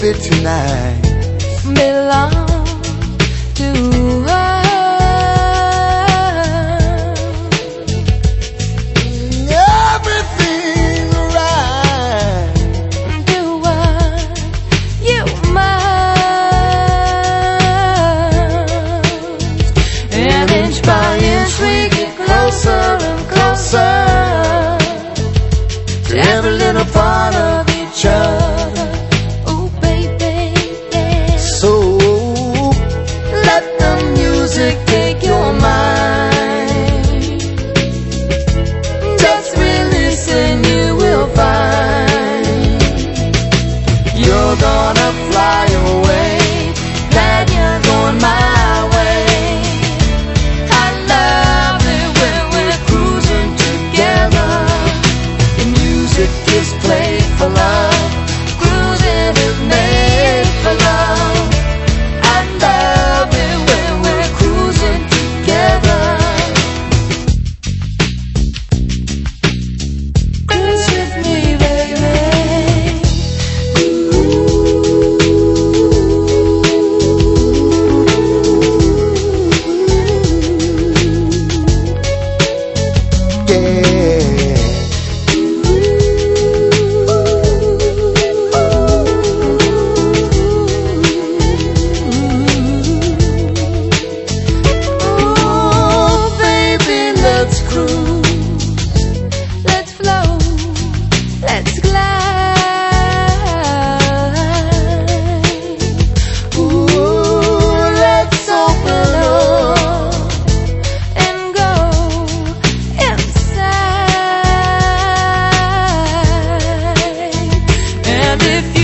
baby, tonight. Belongs to again. if